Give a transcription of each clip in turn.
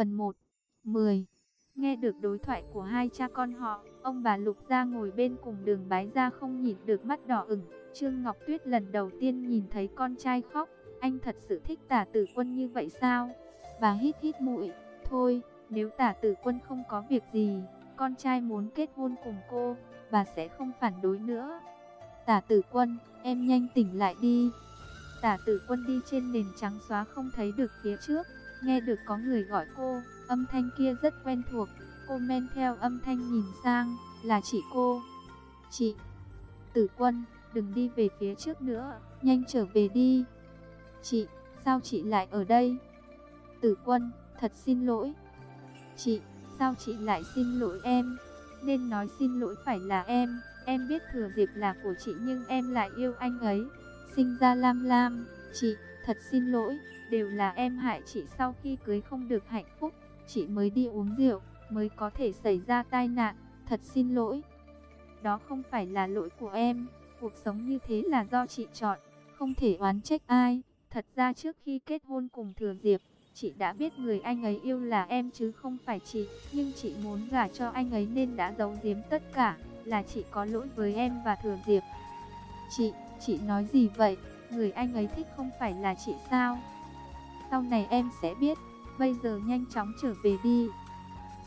Phần 1 10 Nghe được đối thoại của hai cha con họ, ông bà Lục gia ngồi bên cùng đường bái ra không nhìn được mắt đỏ ửng. Trương Ngọc Tuyết lần đầu tiên nhìn thấy con trai khóc, anh thật sự thích tả tử quân như vậy sao? Bà hít hít mũi, thôi, nếu tả tử quân không có việc gì, con trai muốn kết hôn cùng cô, bà sẽ không phản đối nữa. Tả tử quân, em nhanh tỉnh lại đi. Tả tử quân đi trên nền trắng xóa không thấy được phía trước, nghe được có người gọi cô, âm thanh kia rất quen thuộc. Cô men theo âm thanh nhìn sang, là chị cô. Chị, tử quân, đừng đi về phía trước nữa, nhanh trở về đi. Chị, sao chị lại ở đây? Tử quân, thật xin lỗi. Chị, sao chị lại xin lỗi em? Nên nói xin lỗi phải là em. Em biết thừa dịp là của chị nhưng em lại yêu anh ấy. Sinh ra Lam Lam, chị, thật xin lỗi, đều là em hại chị sau khi cưới không được hạnh phúc. Chị mới đi uống rượu, mới có thể xảy ra tai nạn, thật xin lỗi. Đó không phải là lỗi của em, cuộc sống như thế là do chị chọn, không thể oán trách ai. Thật ra trước khi kết hôn cùng Thừa Diệp, chị đã biết người anh ấy yêu là em chứ không phải chị, nhưng chị muốn gả cho anh ấy nên đã giấu giếm tất cả, là chị có lỗi với em và Thừa Diệp. Chị, chị nói gì vậy? Người anh ấy thích không phải là chị sao? Sau này em sẽ biết, bây giờ nhanh chóng trở về đi.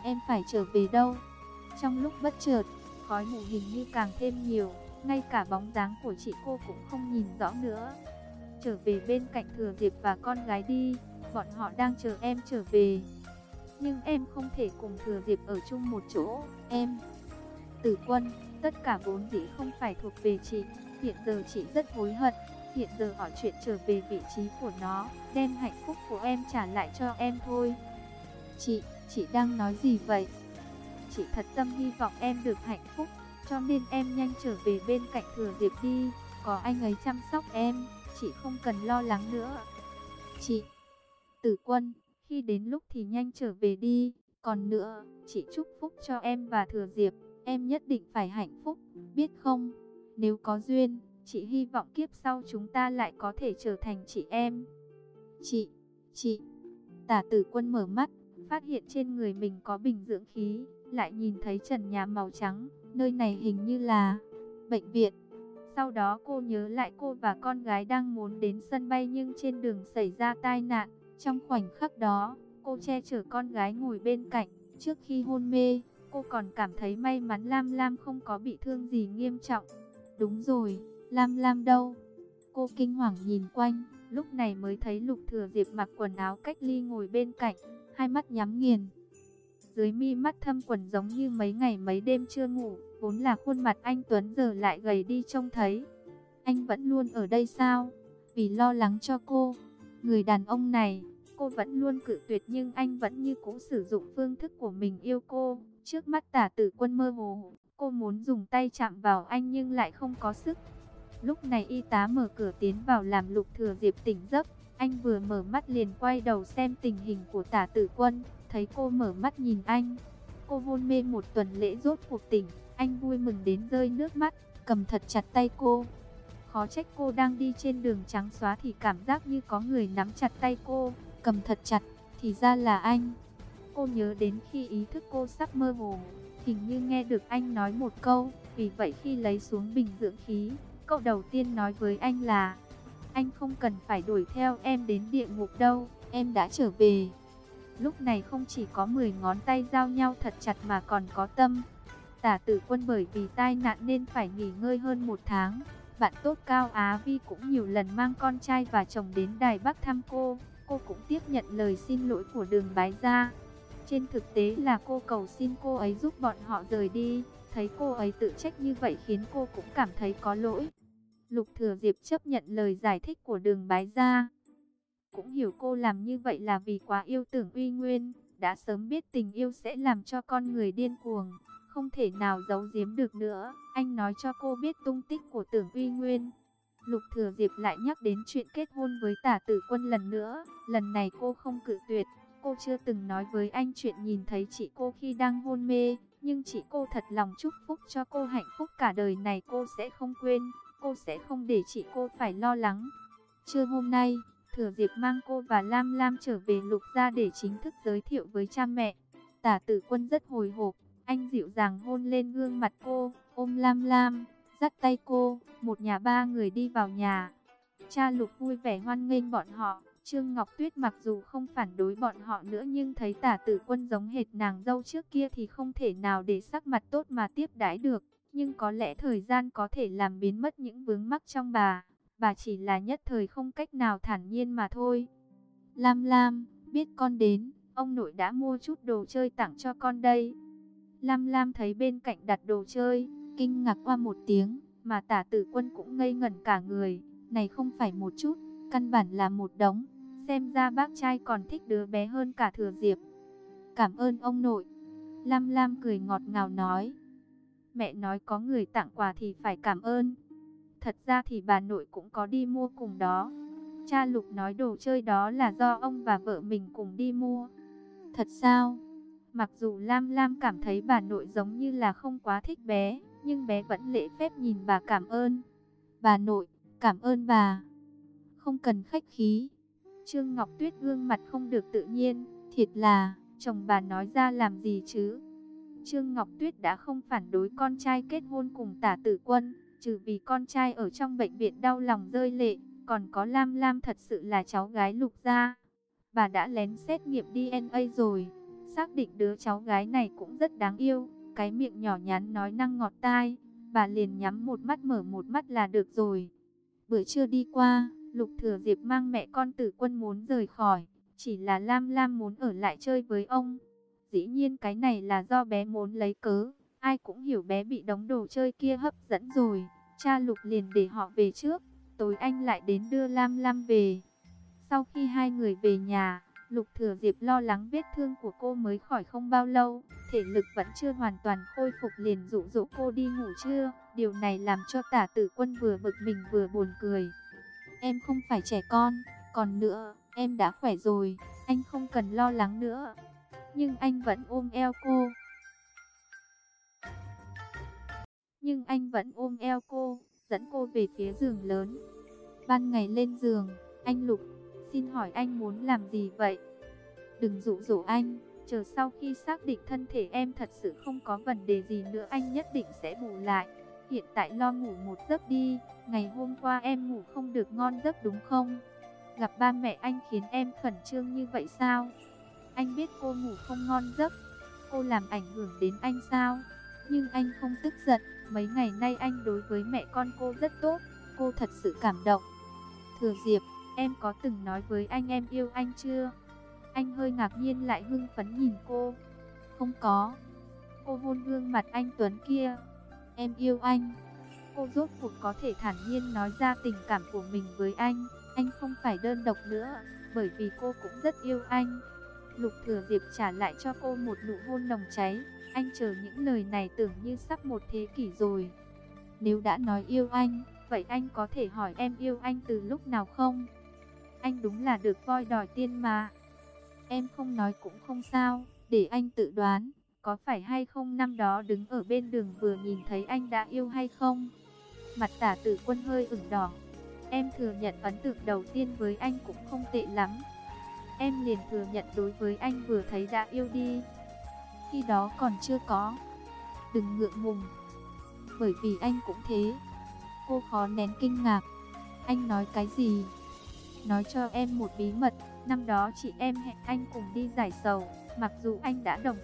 Em phải trở về đâu? Trong lúc bất chợt, khói mù hình như càng thêm nhiều, ngay cả bóng dáng của chị cô cũng không nhìn rõ nữa. Trở về bên cạnh Thừa Diệp và con gái đi, bọn họ đang chờ em trở về. Nhưng em không thể cùng Thừa Diệp ở chung một chỗ, em. Tử quân, tất cả vốn dĩ không phải thuộc về chị, hiện giờ chị rất hối hận. Hiện giờ hỏi chuyện trở về vị trí của nó, đem hạnh phúc của em trả lại cho em thôi. Chị, chị đang nói gì vậy? Chị thật tâm hy vọng em được hạnh phúc, cho nên em nhanh trở về bên cạnh Thừa Diệp đi, có anh ấy chăm sóc em, chị không cần lo lắng nữa. Chị, tử quân, khi đến lúc thì nhanh trở về đi, còn nữa, chị chúc phúc cho em và Thừa Diệp, em nhất định phải hạnh phúc, biết không? Nếu có duyên, chị hy vọng kiếp sau chúng ta lại có thể trở thành chị em. Chị, chị, tả tử quân mở mắt, phát hiện trên người mình có bình dưỡng khí, lại nhìn thấy trần nhà màu trắng, nơi này hình như là bệnh viện. Sau đó cô nhớ lại cô và con gái đang muốn đến sân bay nhưng trên đường xảy ra tai nạn. Trong khoảnh khắc đó, cô che chở con gái ngồi bên cạnh. Trước khi hôn mê, cô còn cảm thấy may mắn Lam Lam không có bị thương gì nghiêm trọng. Đúng rồi, Lam Lam đâu? Cô kinh hoàng nhìn quanh, lúc này mới thấy Lục Thừa Diệp mặc quần áo cách ly ngồi bên cạnh, hai mắt nhắm nghiền. Dưới mi mắt thâm quần giống như mấy ngày mấy đêm chưa ngủ, vốn là khuôn mặt anh Tuấn giờ lại gầy đi trông thấy. Anh vẫn luôn ở đây sao? Vì lo lắng cho cô, người đàn ông này, cô vẫn luôn cự tuyệt nhưng anh vẫn như cũ sử dụng phương thức của mình yêu cô. Trước mắt tả tử quân mơ hồ, cô muốn dùng tay chạm vào anh nhưng lại không có sức. Lúc này y tá mở cửa tiến vào làm lục thừa diệp tỉnh giấc. Anh vừa mở mắt liền quay đầu xem tình hình của tả tử quân, thấy cô mở mắt nhìn anh. Cô hôn mê một tuần lễ rốt cuộc tỉnh, anh vui mừng đến rơi nước mắt, cầm thật chặt tay cô. Khó trách cô đang đi trên đường trắng xóa thì cảm giác như có người nắm chặt tay cô, cầm thật chặt, thì ra là anh. Cô nhớ đến khi ý thức cô sắp mơ hồ, hình như nghe được anh nói một câu, vì vậy khi lấy xuống bình dưỡng khí, câu đầu tiên nói với anh là, anh không cần phải đuổi theo em đến địa ngục đâu, em đã trở về. Lúc này không chỉ có 10 ngón tay giao nhau thật chặt mà còn có tâm. Tả tử quân bởi vì tai nạn nên phải nghỉ ngơi hơn một tháng. Bạn tốt Cao Á Vi cũng nhiều lần mang con trai và chồng đến Đài Bắc thăm cô. Cô cũng tiếp nhận lời xin lỗi của đường bái gia. Trên thực tế là cô cầu xin cô ấy giúp bọn họ rời đi. Thấy cô ấy tự trách như vậy khiến cô cũng cảm thấy có lỗi. Lục Thừa Diệp chấp nhận lời giải thích của đường bái gia. Cũng hiểu cô làm như vậy là vì quá yêu tưởng uy nguyên, đã sớm biết tình yêu sẽ làm cho con người điên cuồng, không thể nào giấu giếm được nữa. Anh nói cho cô biết tung tích của tưởng uy nguyên. Lục Thừa Diệp lại nhắc đến chuyện kết hôn với tả tử quân lần nữa, lần này cô không cự tuyệt. Cô chưa từng nói với anh chuyện nhìn thấy chị cô khi đang hôn mê, nhưng chị cô thật lòng chúc phúc cho cô hạnh phúc cả đời này cô sẽ không quên, cô sẽ không để chị cô phải lo lắng. Trưa hôm nay, Thừa dịp mang cô và Lam Lam trở về Lục gia để chính thức giới thiệu với cha mẹ. Tả tử quân rất hồi hộp, anh dịu dàng hôn lên gương mặt cô, ôm Lam Lam, dắt tay cô, một nhà ba người đi vào nhà. Cha Lục vui vẻ hoan nghênh bọn họ, Trương Ngọc Tuyết mặc dù không phản đối bọn họ nữa nhưng thấy tả tử quân giống hệt nàng dâu trước kia thì không thể nào để sắc mặt tốt mà tiếp đãi được. Nhưng có lẽ thời gian có thể làm biến mất những vướng mắc trong bà. Bà chỉ là nhất thời không cách nào thản nhiên mà thôi. Lam Lam, biết con đến, ông nội đã mua chút đồ chơi tặng cho con đây. Lam Lam thấy bên cạnh đặt đồ chơi, kinh ngạc qua một tiếng, mà tả tử quân cũng ngây ngẩn cả người. Này không phải một chút, căn bản là một đống. Xem ra bác trai còn thích đứa bé hơn cả thừa diệp. Cảm ơn ông nội. Lam Lam cười ngọt ngào nói. Mẹ nói có người tặng quà thì phải cảm ơn. Thật ra thì bà nội cũng có đi mua cùng đó. Cha Lục nói đồ chơi đó là do ông và vợ mình cùng đi mua. Thật sao? Mặc dù Lam Lam cảm thấy bà nội giống như là không quá thích bé, nhưng bé vẫn lễ phép nhìn bà cảm ơn. Bà nội, cảm ơn bà. Không cần khách khí. Trương Ngọc Tuyết gương mặt không được tự nhiên, thiệt là, chồng bà nói ra làm gì chứ? Trương Ngọc Tuyết đã không phản đối con trai kết hôn cùng tả tử quân, trừ vì con trai ở trong bệnh viện đau lòng rơi lệ, còn có Lam Lam thật sự là cháu gái lục gia. Bà đã lén xét nghiệm DNA rồi, xác định đứa cháu gái này cũng rất đáng yêu, cái miệng nhỏ nhắn nói năng ngọt tai, bà liền nhắm một mắt mở một mắt là được rồi. Bữa trưa đi qua, Lục Thừa Diệp mang mẹ con tử quân muốn rời khỏi, chỉ là Lam Lam muốn ở lại chơi với ông. Dĩ nhiên cái này là do bé muốn lấy cớ, ai cũng hiểu bé bị đống đồ chơi kia hấp dẫn rồi. Cha Lục liền để họ về trước, tối anh lại đến đưa Lam Lam về. Sau khi hai người về nhà, Lục Thừa Diệp lo lắng vết thương của cô mới khỏi không bao lâu, thể lực vẫn chưa hoàn toàn khôi phục liền dụ dỗ cô đi ngủ trưa. Điều này làm cho tả tử quân vừa bực mình vừa buồn cười. Em không phải trẻ con, còn nữa, em đã khỏe rồi, anh không cần lo lắng nữa. Nhưng anh vẫn ôm eo cô. Nhưng anh vẫn ôm eo cô, dẫn cô về phía giường lớn. Ban ngày lên giường, anh Lục, xin hỏi anh muốn làm gì vậy? Đừng dụ dỗ anh, chờ sau khi xác định thân thể em thật sự không có vấn đề gì nữa anh nhất định sẽ bù lại. Hiện tại lo ngủ một giấc đi, ngày hôm qua em ngủ không được ngon giấc đúng không? Gặp ba mẹ anh khiến em khẩn trương như vậy sao? Anh biết cô ngủ không ngon giấc, cô làm ảnh hưởng đến anh sao? Nhưng anh không tức giận, mấy ngày nay anh đối với mẹ con cô rất tốt, cô thật sự cảm động. Thừa Diệp, em có từng nói với anh em yêu anh chưa? Anh hơi ngạc nhiên lại hưng phấn nhìn cô. Không có. Cô hôn gương mặt anh Tuấn kia. Em yêu anh. Cô rốt cuộc có thể thản nhiên nói ra tình cảm của mình với anh. Anh không phải đơn độc nữa, bởi vì cô cũng rất yêu anh. Lục Thừa Diệp trả lại cho cô một nụ hôn nồng cháy. Anh chờ những lời này tưởng như sắp một thế kỷ rồi. Nếu đã nói yêu anh, vậy anh có thể hỏi em yêu anh từ lúc nào không? Anh đúng là được voi đòi tiên mà. Em không nói cũng không sao, để anh tự đoán. Có phải hay không năm đó đứng ở bên đường vừa nhìn thấy anh đã yêu hay không? Mặt tả tử quân hơi ửng đỏ. Em thừa nhận ấn tượng đầu tiên với anh cũng không tệ lắm. Em liền thừa nhận đối với anh vừa thấy đã yêu đi. Khi đó còn chưa có. Đừng ngượng ngùng. Bởi vì anh cũng thế. Cô khó nén kinh ngạc. Anh nói cái gì? Nói cho em một bí mật. Năm đó chị em hẹn anh cùng đi giải sầu. Mặc dù anh đã đồng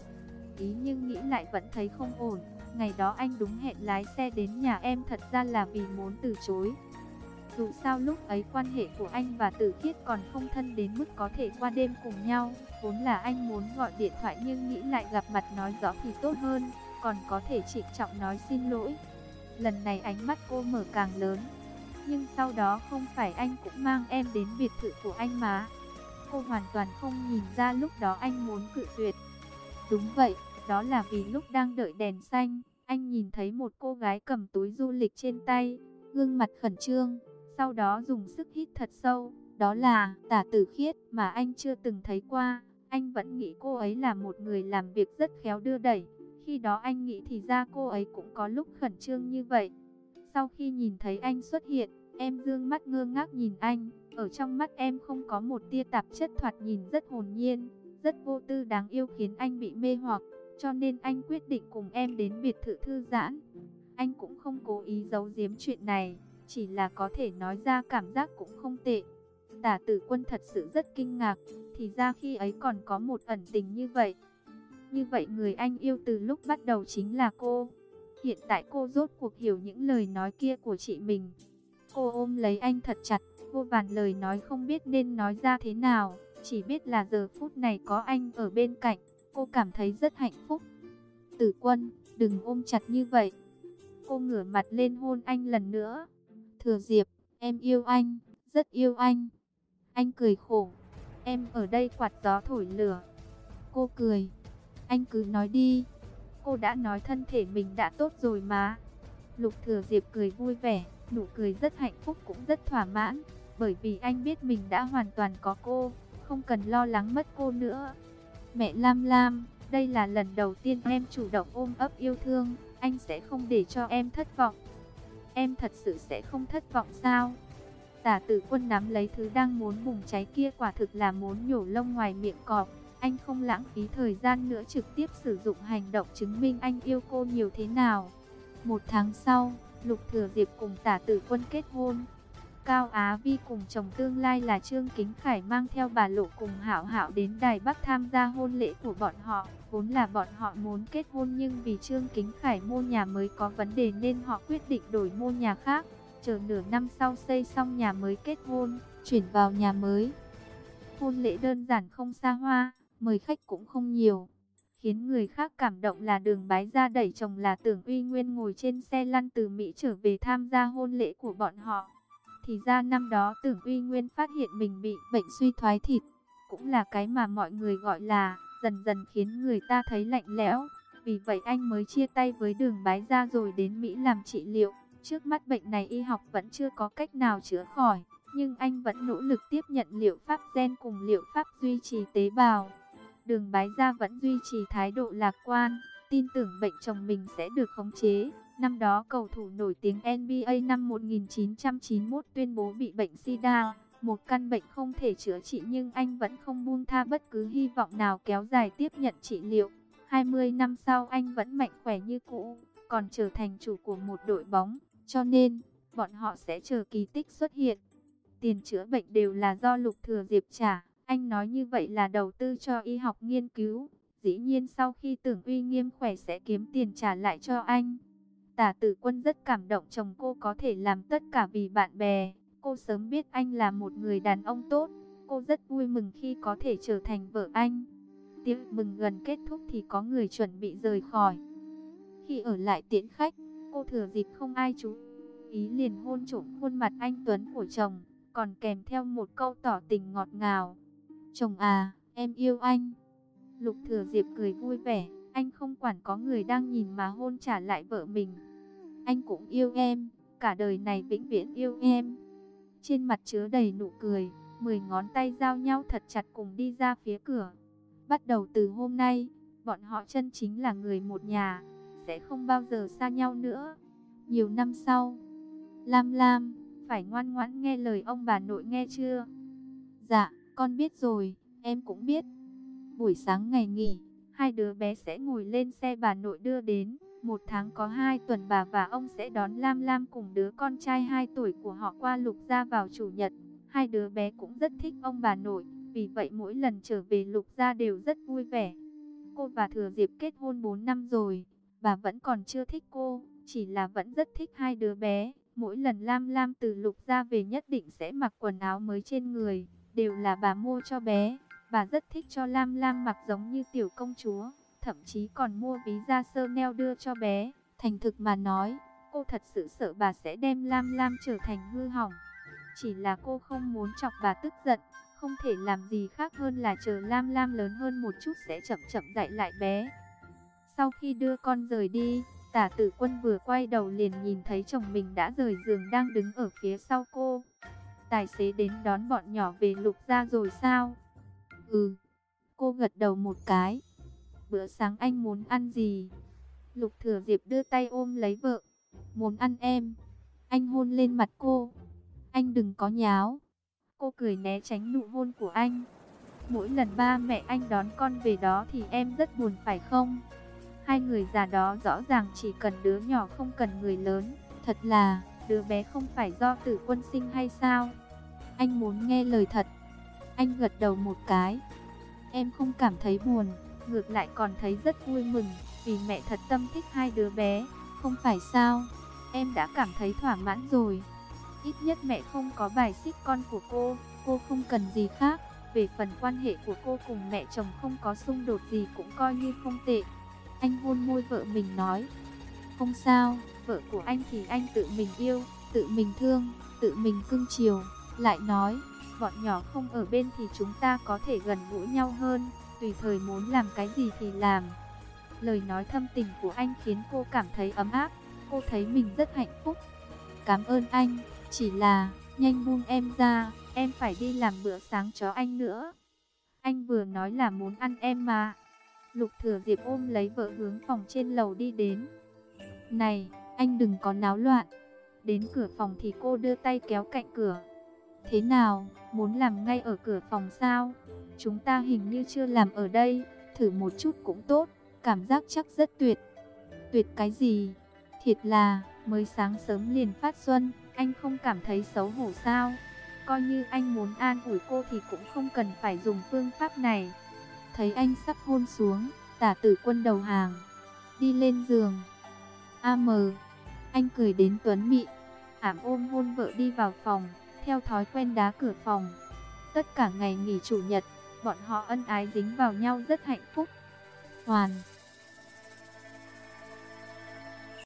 ý nhưng nghĩ lại vẫn thấy không ổn. Ngày đó anh đúng hẹn lái xe đến nhà em thật ra là vì muốn từ chối. Dù sao lúc ấy quan hệ của anh và Tử Kiết còn không thân đến mức có thể qua đêm cùng nhau. Vốn là anh muốn gọi điện thoại nhưng nghĩ lại gặp mặt nói rõ thì tốt hơn, còn có thể trịnh trọng nói xin lỗi. Lần này ánh mắt cô mở càng lớn. Nhưng sau đó không phải anh cũng mang em đến biệt thự của anh mà. Cô hoàn toàn không nhìn ra lúc đó anh muốn cự tuyệt. Đúng vậy, đó là vì lúc đang đợi đèn xanh, anh nhìn thấy một cô gái cầm túi du lịch trên tay, gương mặt khẩn trương, sau đó dùng sức hít thật sâu. Đó là tả tử khiết mà anh chưa từng thấy qua. Anh vẫn nghĩ cô ấy là một người làm việc rất khéo đưa đẩy. Khi đó anh nghĩ thì ra cô ấy cũng có lúc khẩn trương như vậy. Sau khi nhìn thấy anh xuất hiện, em dương mắt ngơ ngác nhìn anh. Ở trong mắt em không có một tia tạp chất thoạt nhìn rất hồn nhiên, rất vô tư đáng yêu khiến anh bị mê hoặc. Cho nên anh quyết định cùng em đến biệt thự thư giãn. Anh cũng không cố ý giấu giếm chuyện này, chỉ là có thể nói ra cảm giác cũng không tệ. Tả tử quân thật sự rất kinh ngạc, thì ra khi ấy còn có một ẩn tình như vậy. Như vậy người anh yêu từ lúc bắt đầu chính là cô. Hiện tại cô rốt cuộc hiểu những lời nói kia của chị mình. Cô ôm lấy anh thật chặt, vô vàn lời nói không biết nên nói ra thế nào. Chỉ biết là giờ phút này có anh ở bên cạnh, cô cảm thấy rất hạnh phúc. Tử quân, đừng ôm chặt như vậy. Cô ngửa mặt lên hôn anh lần nữa. Thừa Diệp, em yêu anh, rất yêu anh. Anh cười khổ. Em ở đây quạt gió thổi lửa. Cô cười. Anh cứ nói đi. Cô đã nói thân thể mình đã tốt rồi mà. Lục Thừa Diệp cười vui vẻ, nụ cười rất hạnh phúc cũng rất thỏa mãn. Bởi vì anh biết mình đã hoàn toàn có cô, không cần lo lắng mất cô nữa. Mẹ Lam Lam, đây là lần đầu tiên em chủ động ôm ấp yêu thương, anh sẽ không để cho em thất vọng. Em thật sự sẽ không thất vọng sao? Tả tử quân nắm lấy thứ đang muốn bùng cháy kia quả thực là muốn nhổ lông ngoài miệng cọp. Anh không lãng phí thời gian nữa trực tiếp sử dụng hành động chứng minh anh yêu cô nhiều thế nào. Một tháng sau, Lục Thừa Diệp cùng tả tử quân kết hôn. Cao Á Vi cùng chồng tương lai là Trương Kính Khải mang theo bà Lộ cùng hảo hảo đến Đài Bắc tham gia hôn lễ của bọn họ. Vốn là bọn họ muốn kết hôn nhưng vì Trương Kính Khải mua nhà mới có vấn đề nên họ quyết định đổi mua nhà khác. Chờ nửa năm sau xây xong nhà mới kết hôn, chuyển vào nhà mới. Hôn lễ đơn giản không xa hoa, mời khách cũng không nhiều. Khiến người khác cảm động là đường bái ra đẩy chồng là tưởng uy nguyên ngồi trên xe lăn từ Mỹ trở về tham gia hôn lễ của bọn họ. Thì ra năm đó tưởng uy nguyên phát hiện mình bị bệnh suy thoái thịt, cũng là cái mà mọi người gọi là dần dần khiến người ta thấy lạnh lẽo. Vì vậy anh mới chia tay với đường bái ra rồi đến Mỹ làm trị liệu. Trước mắt bệnh này y học vẫn chưa có cách nào chữa khỏi, nhưng anh vẫn nỗ lực tiếp nhận liệu pháp gen cùng liệu pháp duy trì tế bào. Đường bái gia vẫn duy trì thái độ lạc quan, tin tưởng bệnh chồng mình sẽ được khống chế. Năm đó cầu thủ nổi tiếng NBA năm 1991 tuyên bố bị bệnh SIDA, một căn bệnh không thể chữa trị nhưng anh vẫn không buông tha bất cứ hy vọng nào kéo dài tiếp nhận trị liệu. 20 năm sau anh vẫn mạnh khỏe như cũ, còn trở thành chủ của một đội bóng, cho nên bọn họ sẽ chờ kỳ tích xuất hiện. Tiền chữa bệnh đều là do Lục Thừa Diệp trả. Anh nói như vậy là đầu tư cho y học nghiên cứu. Dĩ nhiên sau khi tưởng uy nghiêm khỏe sẽ kiếm tiền trả lại cho anh. Tả tử quân rất cảm động chồng cô có thể làm tất cả vì bạn bè. Cô sớm biết anh là một người đàn ông tốt. Cô rất vui mừng khi có thể trở thành vợ anh. Tiệc mừng gần kết thúc thì có người chuẩn bị rời khỏi. Khi ở lại tiễn khách, cô thừa dịp không ai chú ý liền hôn trộm khuôn mặt anh Tuấn của chồng, còn kèm theo một câu tỏ tình ngọt ngào. Chồng à, em yêu anh. Lục thừa diệp cười vui vẻ, anh không quản có người đang nhìn mà hôn trả lại vợ mình. Anh cũng yêu em, cả đời này vĩnh viễn yêu em. Trên mặt chứa đầy nụ cười, mười ngón tay giao nhau thật chặt cùng đi ra phía cửa. Bắt đầu từ hôm nay, bọn họ chân chính là người một nhà, sẽ không bao giờ xa nhau nữa. Nhiều năm sau, Lam Lam, phải ngoan ngoãn nghe lời ông bà nội nghe chưa? Dạ. Con biết rồi, em cũng biết. Buổi sáng ngày nghỉ, hai đứa bé sẽ ngồi lên xe bà nội đưa đến. Một tháng có hai tuần bà và ông sẽ đón Lam Lam cùng đứa con trai 2 tuổi của họ qua lục gia vào chủ nhật. Hai đứa bé cũng rất thích ông bà nội, vì vậy mỗi lần trở về lục gia đều rất vui vẻ. Cô và Thừa Diệp kết hôn 4 năm rồi, bà vẫn còn chưa thích cô, chỉ là vẫn rất thích hai đứa bé. Mỗi lần Lam Lam từ lục gia về nhất định sẽ mặc quần áo mới trên người đều là bà mua cho bé. Bà rất thích cho Lam Lam mặc giống như tiểu công chúa, thậm chí còn mua ví da sơ neo đưa cho bé. Thành thực mà nói, cô thật sự sợ bà sẽ đem Lam Lam trở thành hư hỏng. Chỉ là cô không muốn chọc bà tức giận, không thể làm gì khác hơn là chờ Lam Lam lớn hơn một chút sẽ chậm chậm dạy lại bé. Sau khi đưa con rời đi, tả tử quân vừa quay đầu liền nhìn thấy chồng mình đã rời giường đang đứng ở phía sau cô. Tài xế đến đón bọn nhỏ về lục ra rồi sao? Ừ. Cô gật đầu một cái. Bữa sáng anh muốn ăn gì? Lục thừa diệp đưa tay ôm lấy vợ. Muốn ăn em. Anh hôn lên mặt cô. Anh đừng có nháo. Cô cười né tránh nụ hôn của anh. Mỗi lần ba mẹ anh đón con về đó thì em rất buồn phải không? Hai người già đó rõ ràng chỉ cần đứa nhỏ không cần người lớn. Thật là, đứa bé không phải do tử quân sinh hay sao? Anh muốn nghe lời thật. Anh gật đầu một cái. Em không cảm thấy buồn, ngược lại còn thấy rất vui mừng, vì mẹ thật tâm thích hai đứa bé, không phải sao? Em đã cảm thấy thỏa mãn rồi. Ít nhất mẹ không có bài xích con của cô, cô không cần gì khác. Về phần quan hệ của cô cùng mẹ chồng không có xung đột gì cũng coi như không tệ. Anh hôn môi vợ mình nói, không sao, vợ của anh thì anh tự mình yêu, tự mình thương, tự mình cưng chiều. Lại nói, bọn nhỏ không ở bên thì chúng ta có thể gần gũi nhau hơn, tùy thời muốn làm cái gì thì làm. Lời nói thâm tình của anh khiến cô cảm thấy ấm áp, cô thấy mình rất hạnh phúc. Cảm ơn anh, chỉ là, nhanh buông em ra, em phải đi làm bữa sáng cho anh nữa. Anh vừa nói là muốn ăn em mà. Lục thừa diệp ôm lấy vợ hướng phòng trên lầu đi đến. Này, anh đừng có náo loạn. Đến cửa phòng thì cô đưa tay kéo cạnh cửa. Thế nào, muốn làm ngay ở cửa phòng sao? Chúng ta hình như chưa làm ở đây, thử một chút cũng tốt, cảm giác chắc rất tuyệt. Tuyệt cái gì? Thiệt là, mới sáng sớm liền phát xuân, anh không cảm thấy xấu hổ sao? Coi như anh muốn an ủi cô thì cũng không cần phải dùng phương pháp này. Thấy anh sắp hôn xuống, tả tử quân đầu hàng, đi lên giường. AM, anh cười đến tuấn mị, ảm ôm hôn vợ đi vào phòng, theo thói quen đá cửa phòng. Tất cả ngày nghỉ chủ nhật, bọn họ ân ái dính vào nhau rất hạnh phúc. Hoàn